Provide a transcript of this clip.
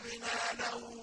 فَاسْتَجَبْنَا لَهُ